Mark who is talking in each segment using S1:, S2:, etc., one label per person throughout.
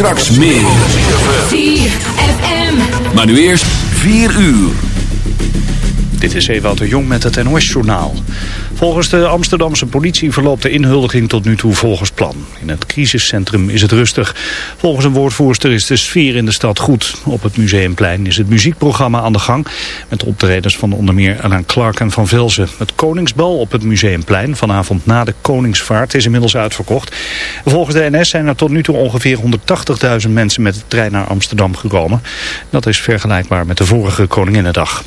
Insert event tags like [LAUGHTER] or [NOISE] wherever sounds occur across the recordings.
S1: Straks meer.
S2: 4FM.
S1: Maar nu eerst 4 uur.
S3: Dit is Ewout de Jong met het NOS-journaal. Volgens de Amsterdamse politie verloopt de inhuldiging tot nu toe volgens plan. In het crisiscentrum is het rustig. Volgens een woordvoerster is de sfeer in de stad goed. Op het Museumplein is het muziekprogramma aan de gang... met optredens van onder meer Alain Clark en Van Velzen. Het Koningsbal op het Museumplein vanavond na de Koningsvaart is inmiddels uitverkocht. Volgens de NS zijn er tot nu toe ongeveer 180.000 mensen met de trein naar Amsterdam gekomen. Dat is vergelijkbaar met de vorige Koninginnedag.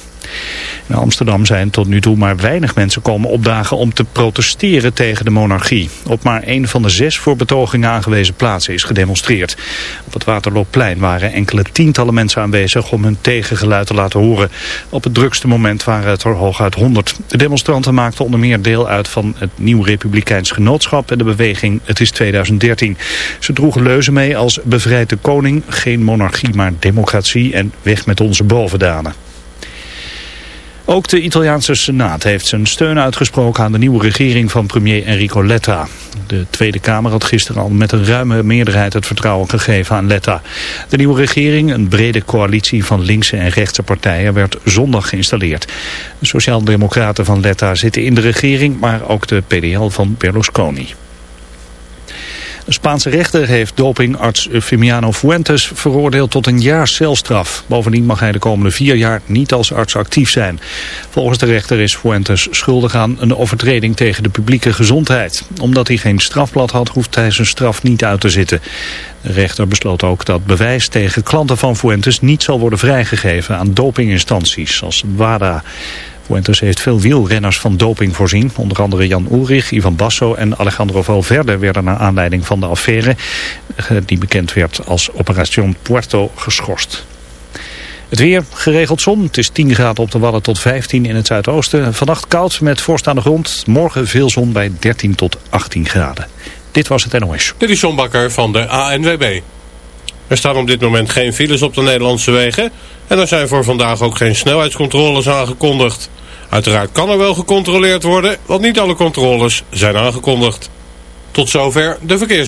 S3: In Amsterdam zijn tot nu toe maar weinig mensen komen opdagen om te protesteren tegen de monarchie. Op maar één van de zes voor betogingen aangewezen plaatsen is gedemonstreerd. Op het Waterloopplein waren enkele tientallen mensen aanwezig om hun tegengeluid te laten horen. Op het drukste moment waren het er hooguit honderd. De demonstranten maakten onder meer deel uit van het Nieuw Republikeins Genootschap en de beweging Het is 2013. Ze droegen leuzen mee als bevrijd de koning, geen monarchie maar democratie en weg met onze bovendanen. Ook de Italiaanse Senaat heeft zijn steun uitgesproken aan de nieuwe regering van premier Enrico Letta. De Tweede Kamer had gisteren al met een ruime meerderheid het vertrouwen gegeven aan Letta. De nieuwe regering, een brede coalitie van linkse en rechtse partijen, werd zondag geïnstalleerd. De Sociaaldemocraten van Letta zitten in de regering, maar ook de PDL van Berlusconi. De Spaanse rechter heeft dopingarts Fimiano Fuentes veroordeeld tot een jaar celstraf. Bovendien mag hij de komende vier jaar niet als arts actief zijn. Volgens de rechter is Fuentes schuldig aan een overtreding tegen de publieke gezondheid. Omdat hij geen strafblad had, hoeft hij zijn straf niet uit te zitten. De rechter besloot ook dat bewijs tegen klanten van Fuentes niet zal worden vrijgegeven aan dopinginstanties als WADA. Fuentes heeft veel wielrenners van doping voorzien. Onder andere Jan Ulrich, Ivan Basso en Alejandro Valverde werden naar aanleiding van de affaire... die bekend werd als Operación Puerto geschorst. Het weer, geregeld zon. Het is 10 graden op de Wadden tot 15 in het zuidoosten. Vannacht koud met vorst aan de grond. Morgen veel zon bij 13 tot 18 graden. Dit was het NOS.
S4: Dit is John Bakker van de ANWB. Er staan op dit moment geen files op de Nederlandse wegen... en er zijn voor vandaag ook geen snelheidscontroles aangekondigd. Uiteraard kan er wel gecontroleerd worden, want niet alle controles zijn aangekondigd. Tot zover de verkeers.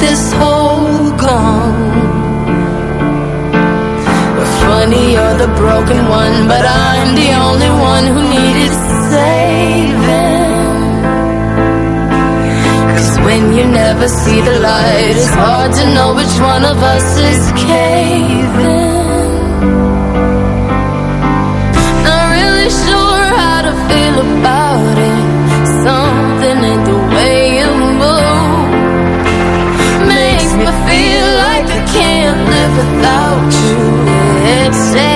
S5: this whole gone. Funny, you're the broken one But I'm the only one who needed saving. Cause when you never see the light It's hard to know which one of us is caving. Not really sure how to feel about it. without you.
S6: It's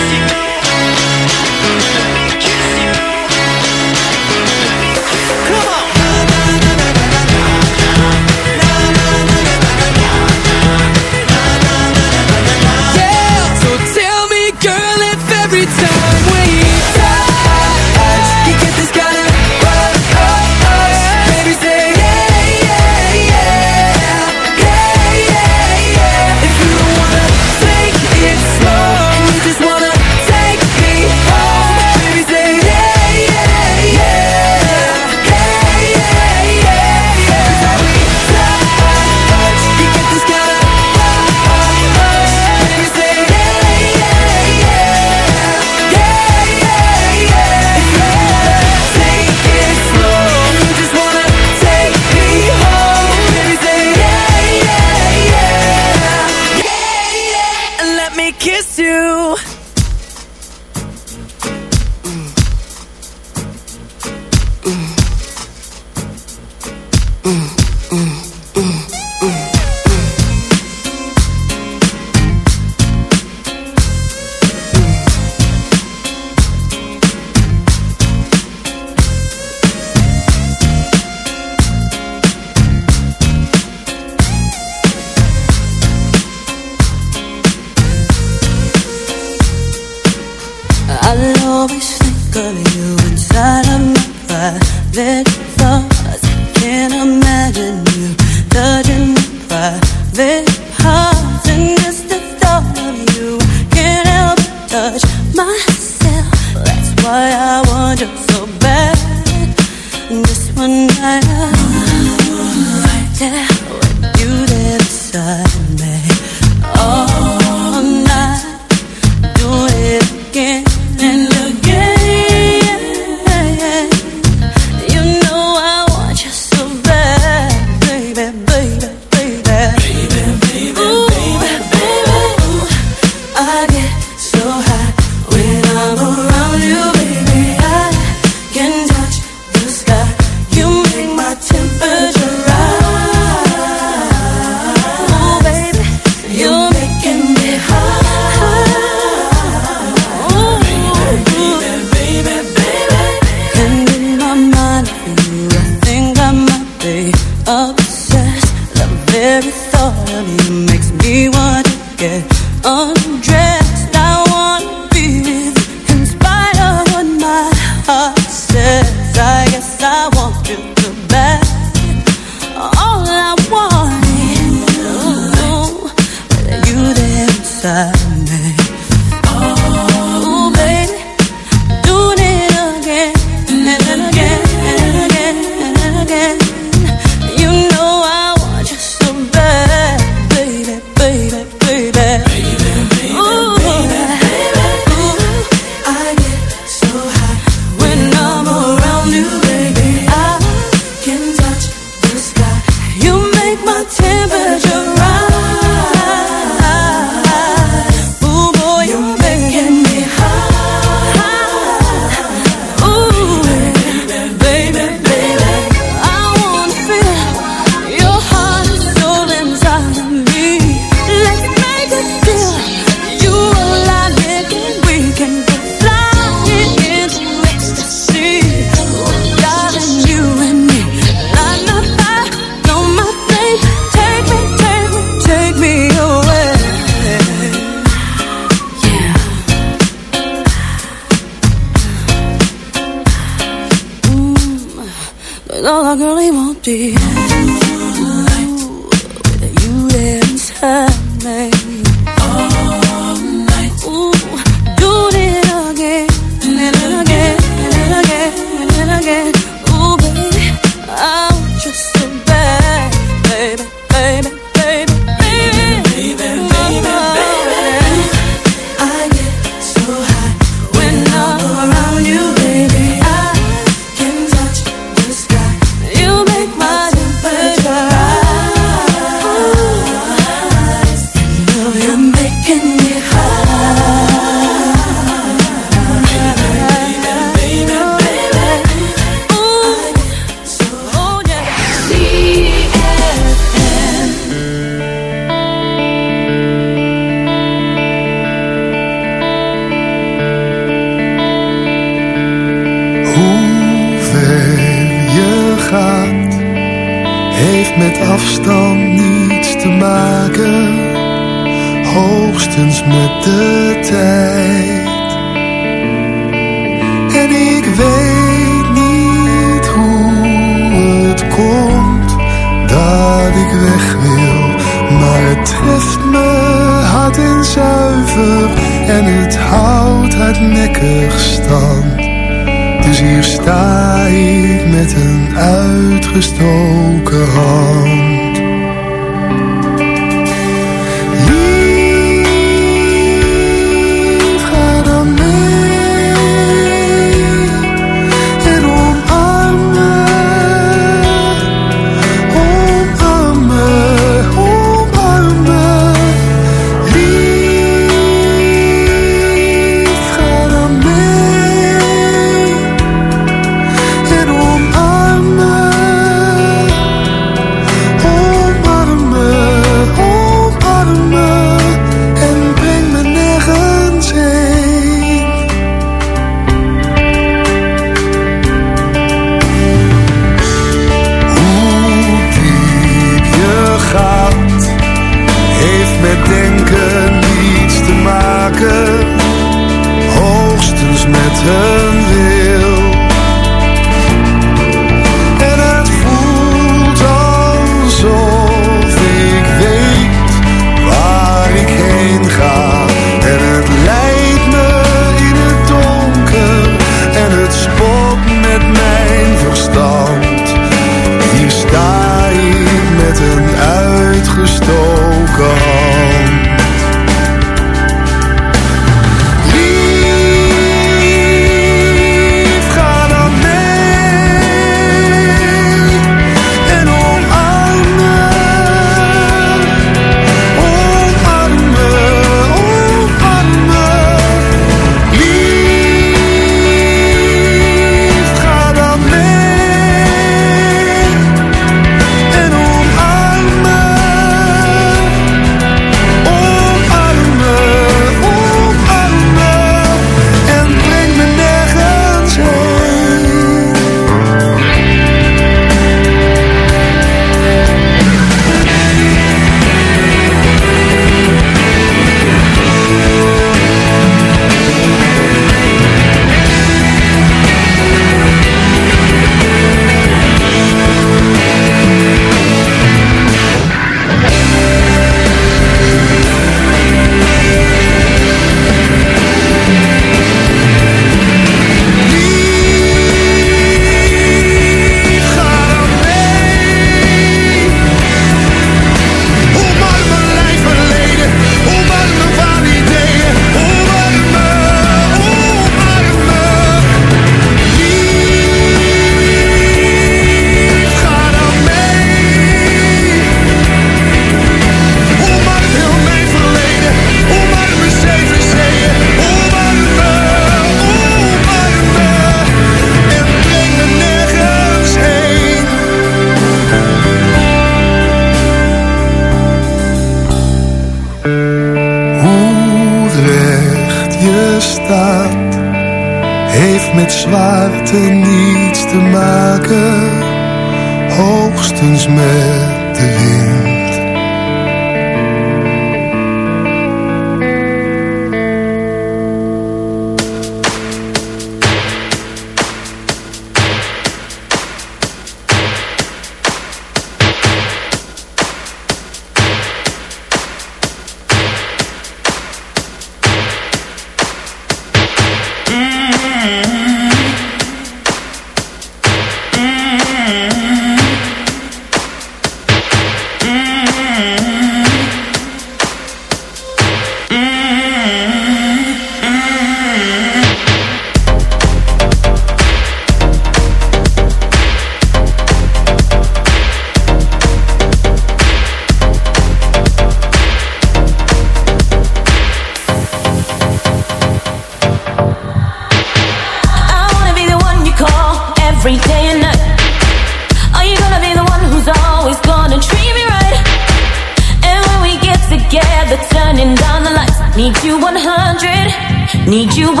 S6: together, turning down the lights. Need you 100, need you 100%.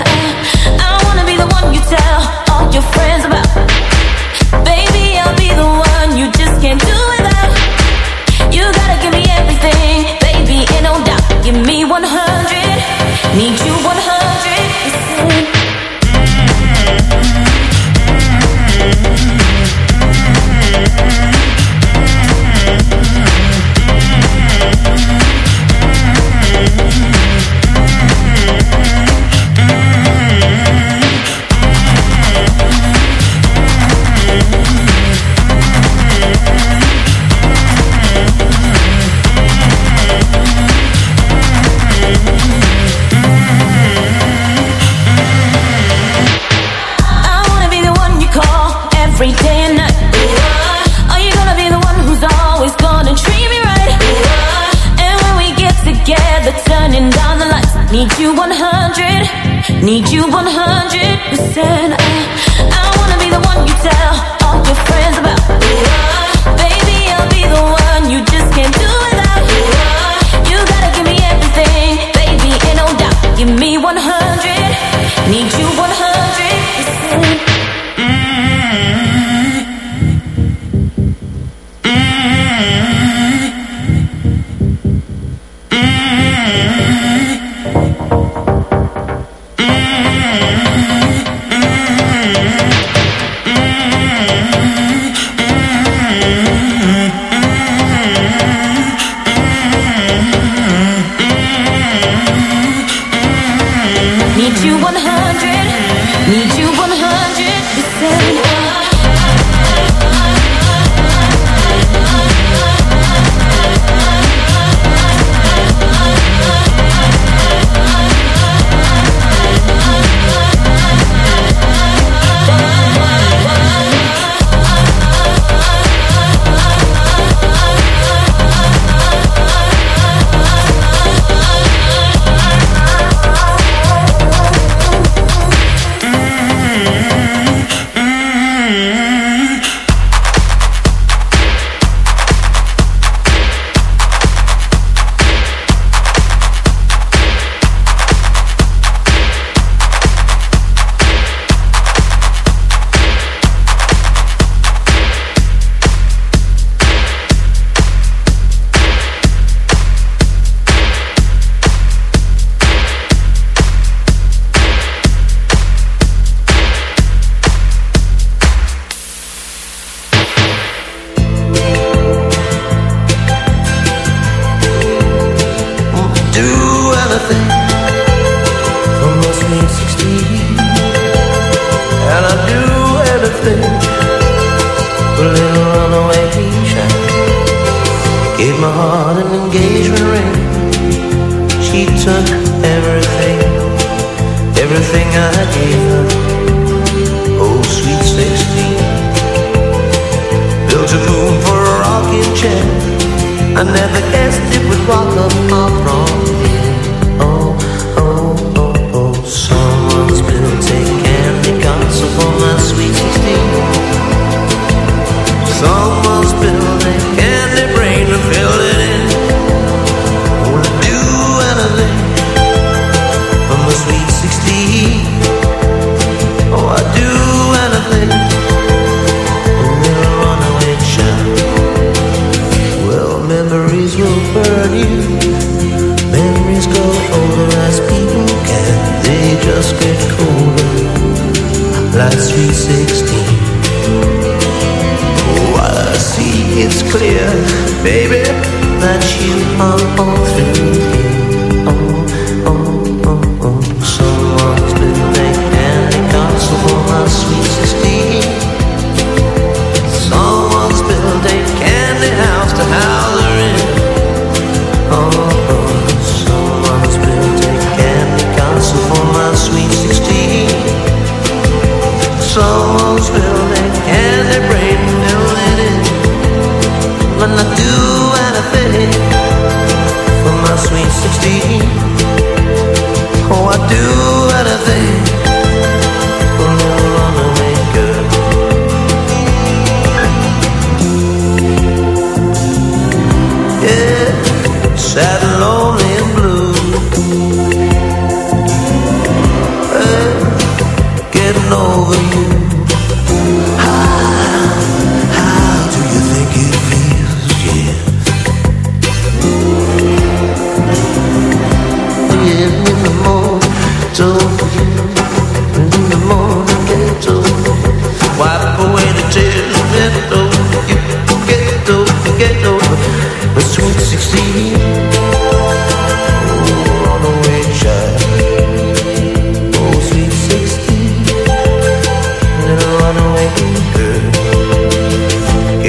S6: I, I wanna be the one you tell all your friends about. Baby, I'll be the one you just can't do without. You gotta give me everything, baby, and no doubt. Give me 100. Need you 100%.
S7: said.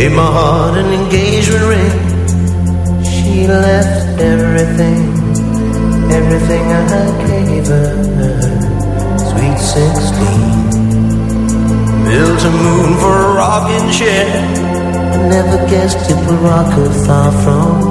S7: Gave my heart an engagement ring. She left everything, everything I gave her. Sweet 16. Built a moon for a rocking chair. I never guessed it would rock her far from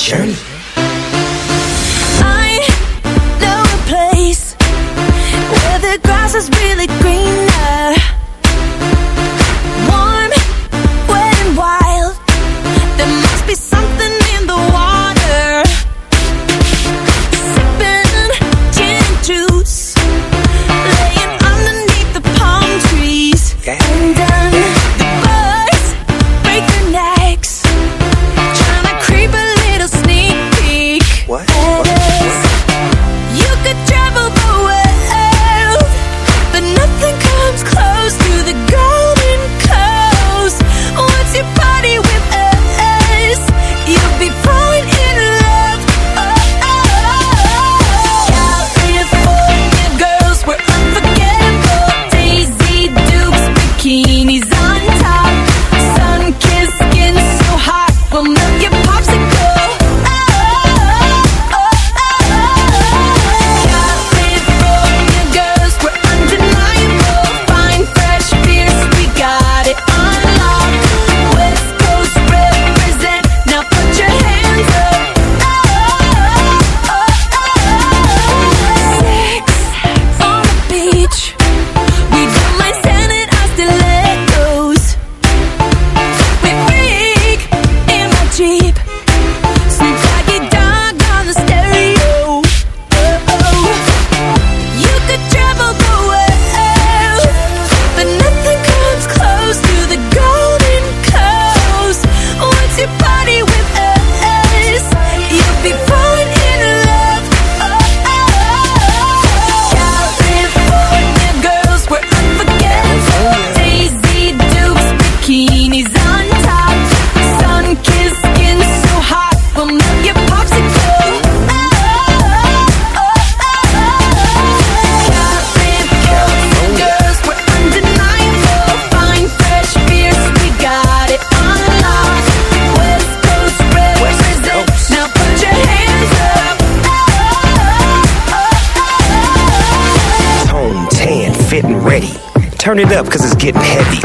S8: journey.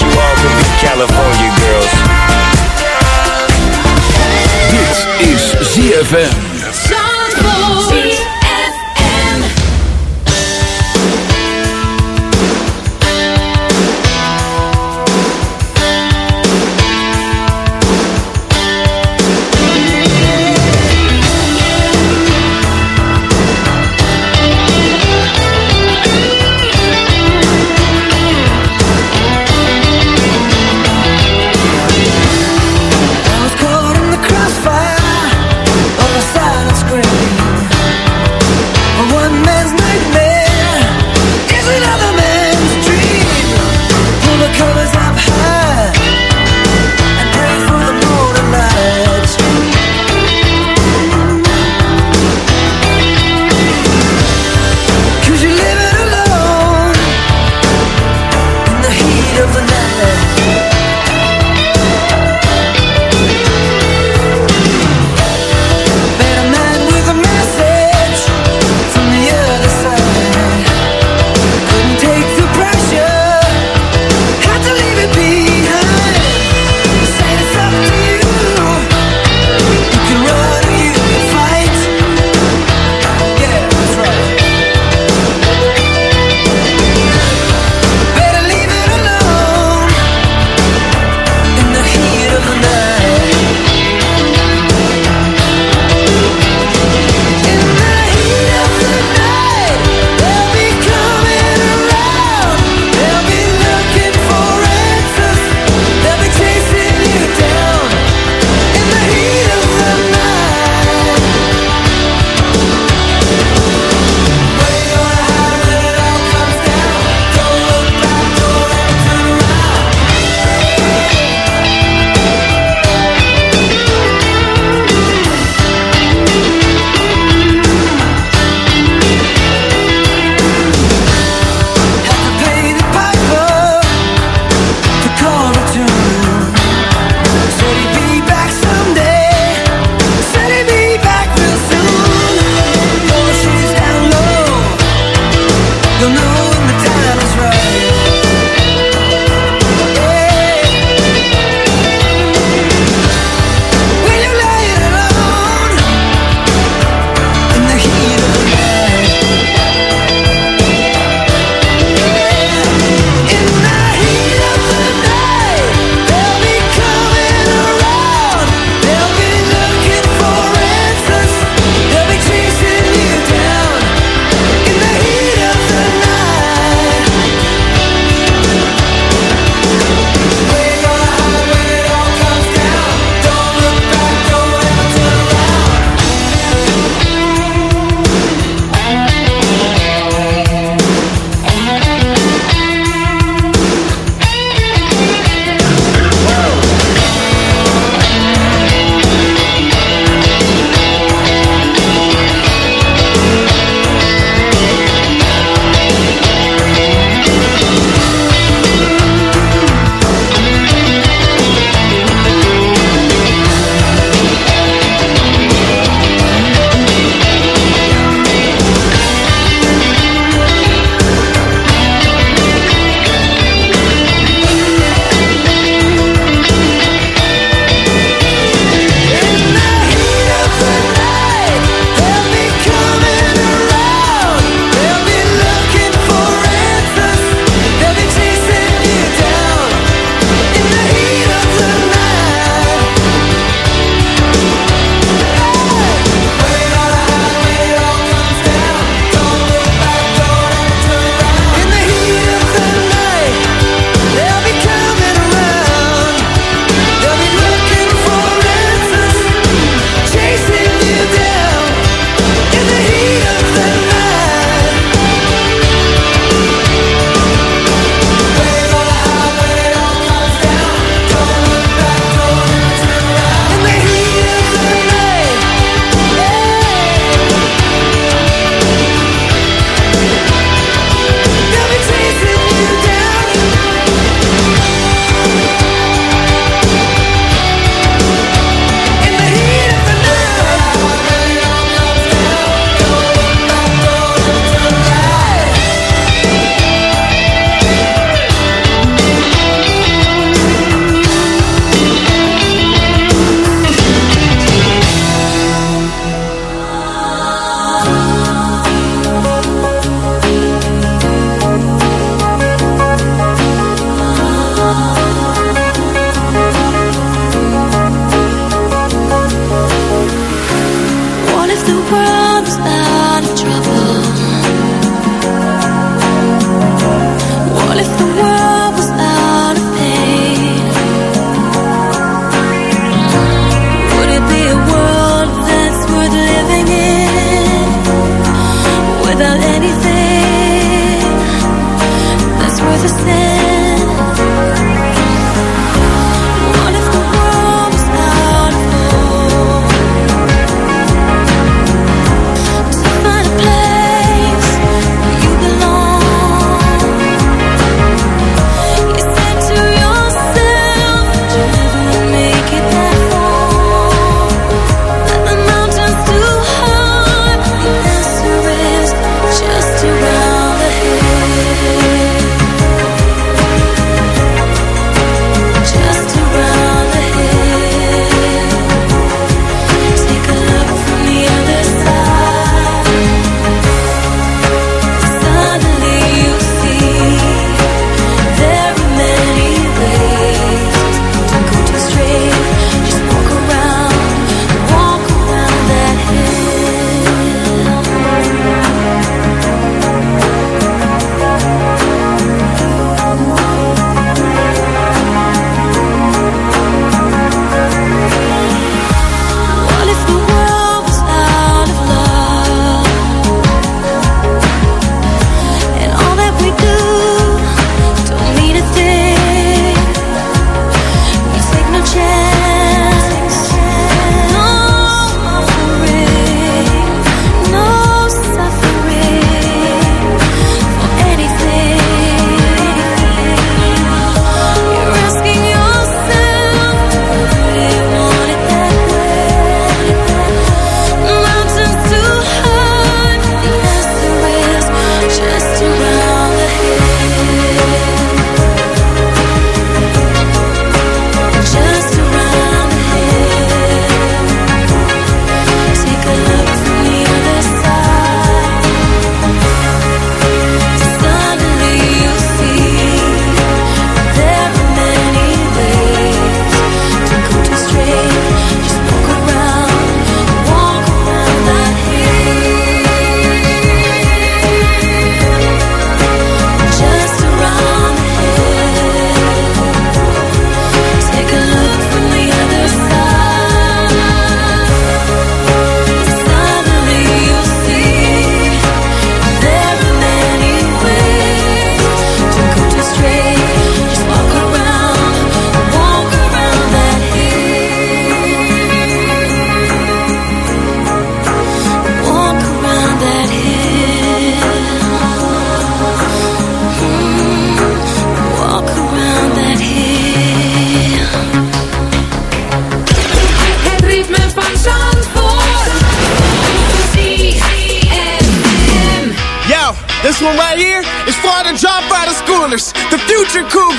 S8: you all could be California girls.
S1: Dit is ZFM.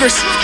S7: Rivers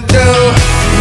S7: gonna do?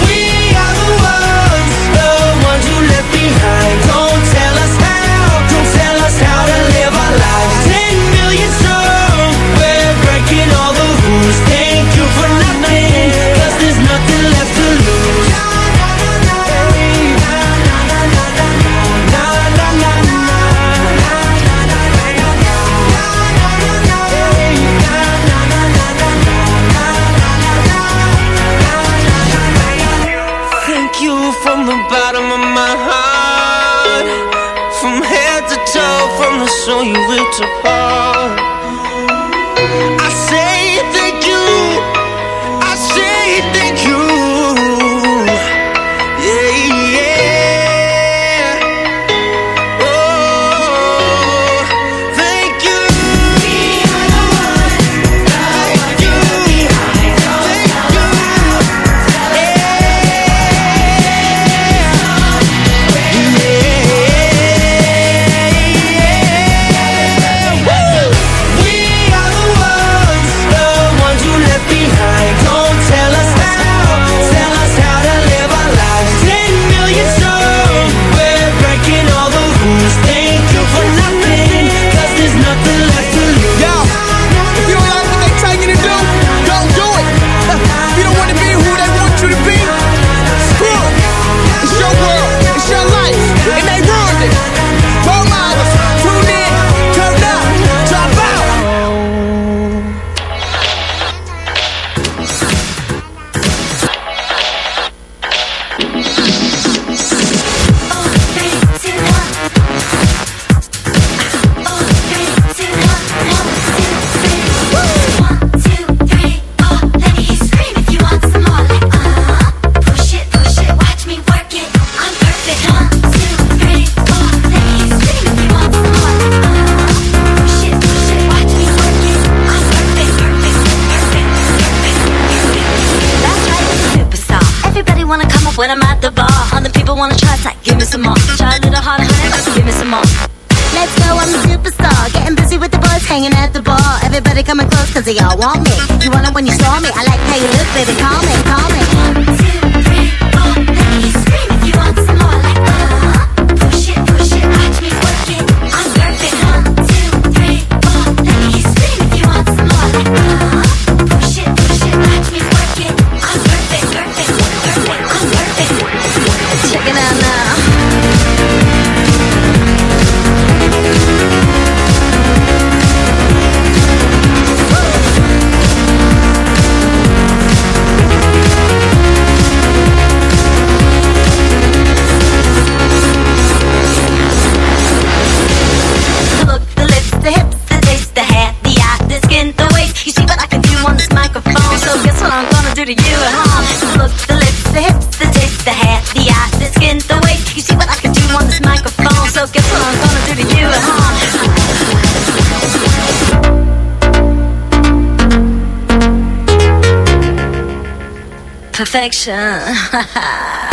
S9: Perfection. [LAUGHS]